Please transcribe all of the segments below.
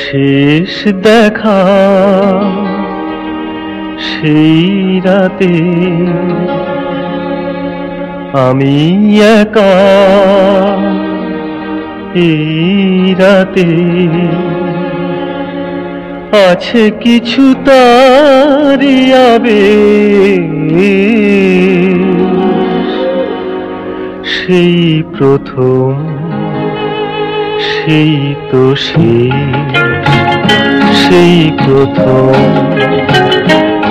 শেষ দেখা সেই রাতে আমি একা এই রাতে আছে কিছু তারিয়াবে সেই প্রথম, সেই তো শেষ, সেই প্রথম,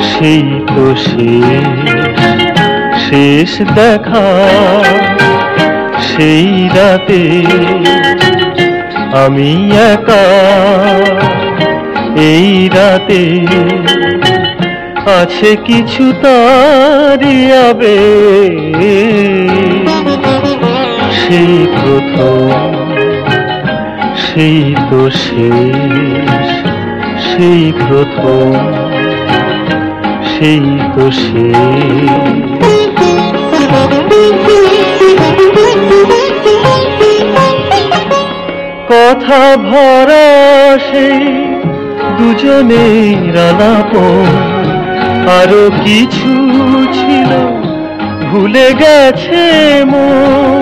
সেই তো শেষ শেষ দেখা, সেই রাতে আমি একা, এই রাতে আছে কিছু তারি আবে সেই প্রথম, সেই তো শেষ, সেই প্রথম, সেই তো কথা ভরা সেই দুজনের আলাপ আরও কিছু ছিল, ভুলে গেছে মন।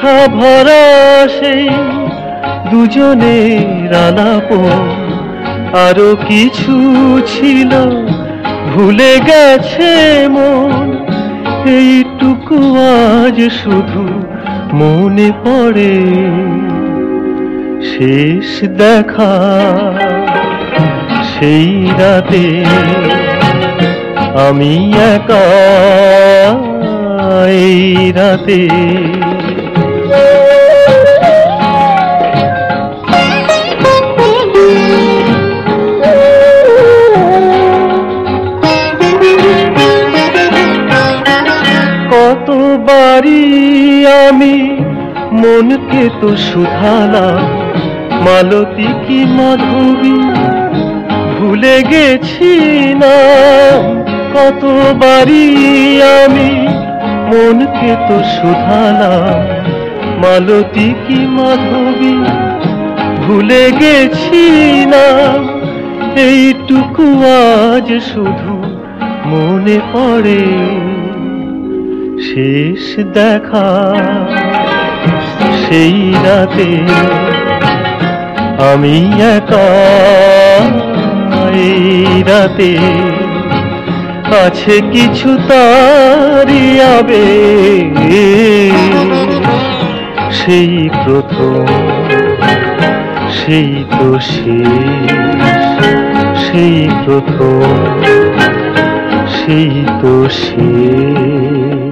কথা ভরা সেই দুজনের আলাপ আরও কিছু ছিল, ভুলে গেছে মন। এইটুকু আজ শুধু মনে পড়ে। শেষ দেখা সেই রাতে আমি একা এই রাতে। কতবারই আমি মনকে তো শুধালাম মালতী কি মাধবী? ভুলে গেছি না কতবারই আমি মনকে তো শুধালাম মালতী কি মাধবী? ভুলে গেছি না এইটুকু আজ শুধু মনে পড়ে। শেষ দেখা। সেই রাতে আমি একা এই রাতে আছে কিছু তারি আবে সেই প্রথম, সেই তো শেষ। সেই প্রথম, সেই তো শেষ।